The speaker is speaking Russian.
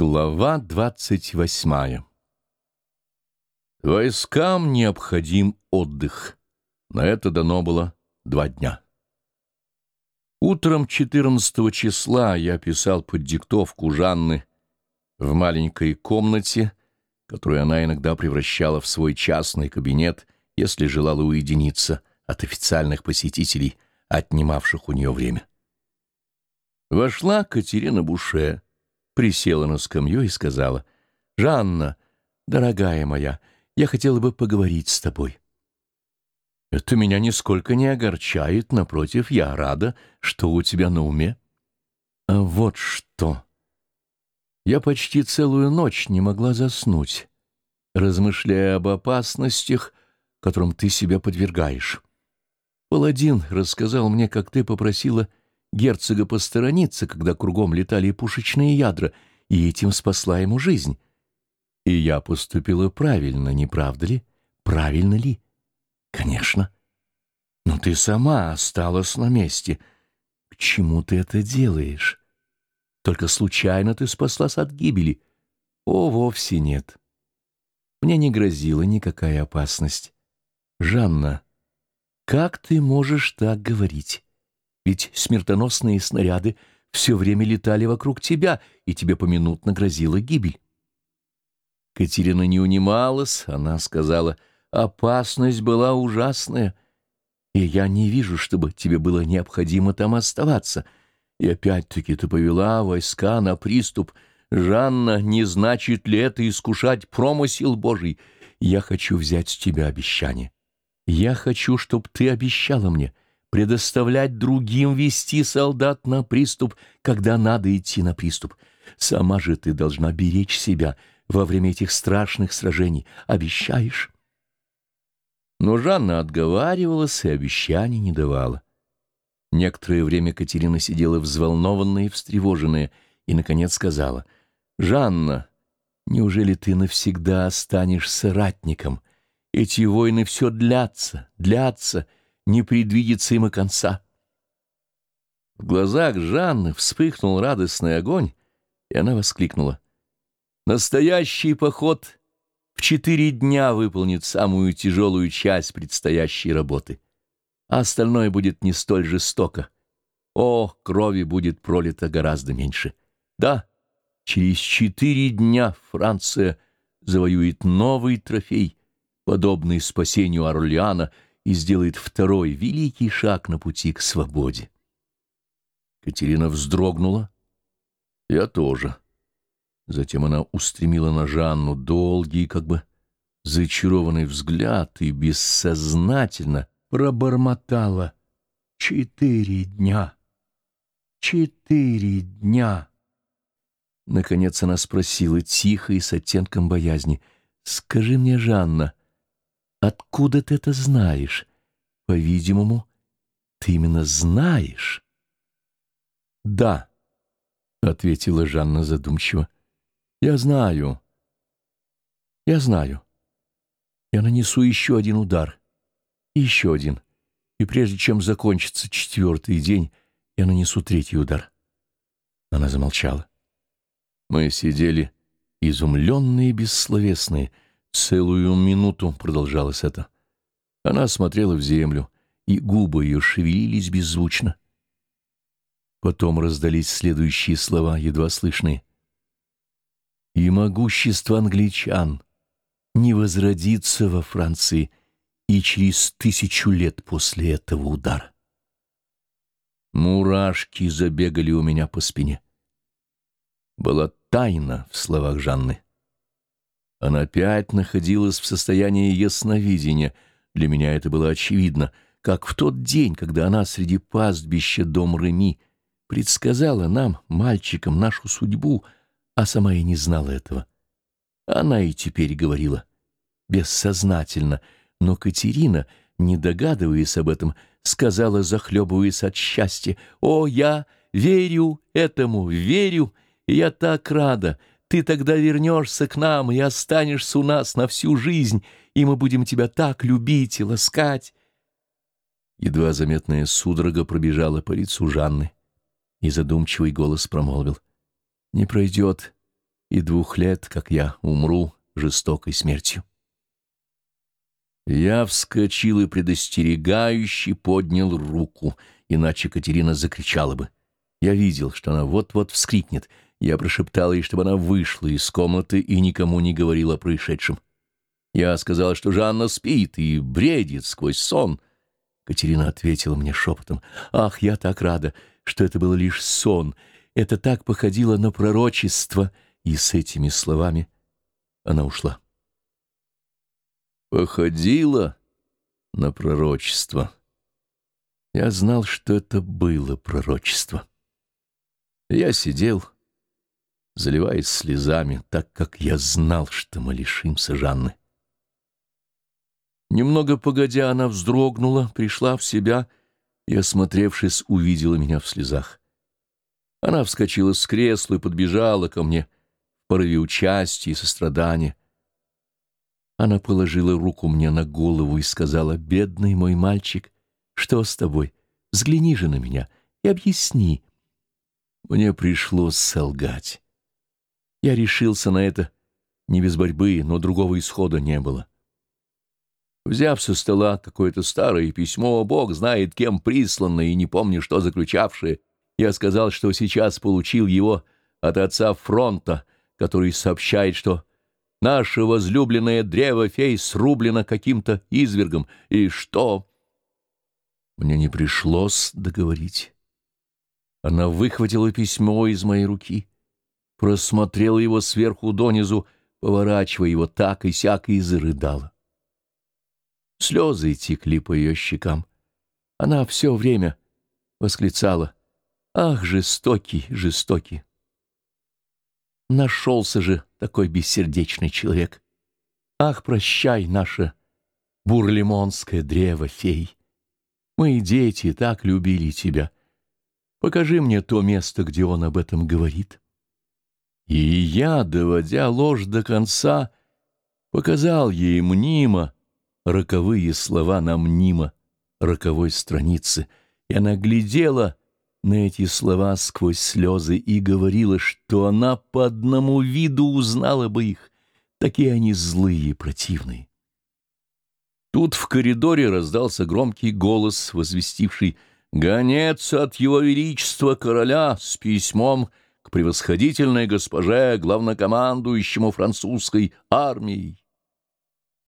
Глава двадцать восьмая Войскам необходим отдых. На это дано было два дня. Утром 14 числа я писал под диктовку Жанны в маленькой комнате, которую она иногда превращала в свой частный кабинет, если желала уединиться от официальных посетителей, отнимавших у нее время. Вошла Катерина Буше, присела на скамью и сказала, «Жанна, дорогая моя, я хотела бы поговорить с тобой». «Это меня нисколько не огорчает, напротив, я рада, что у тебя на уме». «А вот что!» Я почти целую ночь не могла заснуть, размышляя об опасностях, которым ты себя подвергаешь. Паладин рассказал мне, как ты попросила герцога посторониться, когда кругом летали пушечные ядра, и этим спасла ему жизнь. И я поступила правильно, не правда ли? Правильно ли? Конечно. Но ты сама осталась на месте. К чему ты это делаешь? Только случайно ты спаслась от гибели. О, вовсе нет. Мне не грозила никакая опасность. Жанна, как ты можешь так говорить? Ведь смертоносные снаряды все время летали вокруг тебя, и тебе поминутно грозила гибель. Катерина не унималась, она сказала, опасность была ужасная, и я не вижу, чтобы тебе было необходимо там оставаться. И опять-таки ты повела войска на приступ. Жанна, не значит ли это искушать промысел Божий? Я хочу взять с тебя обещание. Я хочу, чтобы ты обещала мне — предоставлять другим вести солдат на приступ, когда надо идти на приступ. Сама же ты должна беречь себя во время этих страшных сражений. Обещаешь?» Но Жанна отговаривалась и обещаний не давала. Некоторое время Катерина сидела взволнованная и встревоженная, и, наконец, сказала, «Жанна, неужели ты навсегда останешься ратником? Эти войны все длятся, длятся» не предвидится им и конца. В глазах Жанны вспыхнул радостный огонь, и она воскликнула. «Настоящий поход в четыре дня выполнит самую тяжелую часть предстоящей работы, а остальное будет не столь жестоко. О, крови будет пролито гораздо меньше. Да, через четыре дня Франция завоюет новый трофей, подобный спасению Орлеана — и сделает второй великий шаг на пути к свободе. Катерина вздрогнула. Я тоже. Затем она устремила на Жанну долгий, как бы зачарованный взгляд и бессознательно пробормотала «Четыре дня! Четыре дня!» Наконец она спросила тихо и с оттенком боязни «Скажи мне, Жанна, Откуда ты это знаешь? По-видимому, ты именно знаешь. Да, ответила Жанна задумчиво. Я знаю. Я знаю. Я нанесу еще один удар. И еще один. И прежде чем закончится четвертый день, я нанесу третий удар. Она замолчала. Мы сидели изумленные и бессловесные, Целую минуту продолжалось это. Она смотрела в землю, и губы ее шевелились беззвучно. Потом раздались следующие слова, едва слышные. «И могущество англичан не возродится во Франции и через тысячу лет после этого удара». Мурашки забегали у меня по спине. Была тайна в словах Жанны. Она опять находилась в состоянии ясновидения. Для меня это было очевидно, как в тот день, когда она среди пастбища дом Реми предсказала нам, мальчикам, нашу судьбу, а сама и не знала этого. Она и теперь говорила, бессознательно, но Катерина, не догадываясь об этом, сказала, захлебываясь от счастья, «О, я верю этому, верю, я так рада, ты тогда вернешься к нам и останешься у нас на всю жизнь, и мы будем тебя так любить и ласкать. Едва заметная судорога пробежала по лицу Жанны, и задумчивый голос промолвил. «Не пройдет и двух лет, как я умру жестокой смертью. Я вскочил и предостерегающе поднял руку, иначе Катерина закричала бы. Я видел, что она вот-вот вскрикнет. Я прошептал ей, чтобы она вышла из комнаты и никому не говорила о происшедшем. Я сказал, что Жанна спит и бредит сквозь сон. Катерина ответила мне шепотом. «Ах, я так рада, что это был лишь сон. Это так походило на пророчество». И с этими словами она ушла. Походило на пророчество. Я знал, что это было пророчество. Я сидел, заливаясь слезами, так как я знал, что мы лишимся Жанны. Немного погодя, она вздрогнула, пришла в себя и, осмотревшись, увидела меня в слезах. Она вскочила с кресла и подбежала ко мне в порыве участия и сострадания. Она положила руку мне на голову и сказала, «Бедный мой мальчик, что с тобой? Взгляни же на меня и объясни». Мне пришлось солгать. Я решился на это не без борьбы, но другого исхода не было. Взяв со стола какое-то старое письмо, бог знает кем присланное и не помню, что заключавшее, я сказал, что сейчас получил его от отца фронта, который сообщает, что наше возлюбленное древо фей срублено каким-то извергом, и что... Мне не пришлось договорить. Она выхватила письмо из моей руки, просмотрела его сверху донизу, поворачивая его так и сяк, и зарыдала. Слезы текли по ее щекам. Она все время восклицала «Ах, жестокий, жестокий!» Нашелся же такой бессердечный человек. Ах, прощай, наше бурлемонское древо фей! Мы, дети, так любили тебя — Покажи мне то место, где он об этом говорит. И я, доводя ложь до конца, показал ей мнимо роковые слова на мнимо роковой странице, и она глядела на эти слова сквозь слезы и говорила, что она по одному виду узнала бы их, такие они злые и противные. Тут в коридоре раздался громкий голос, возвестивший — Гонец от его величества короля с письмом к превосходительной госпоже, главнокомандующему французской армией.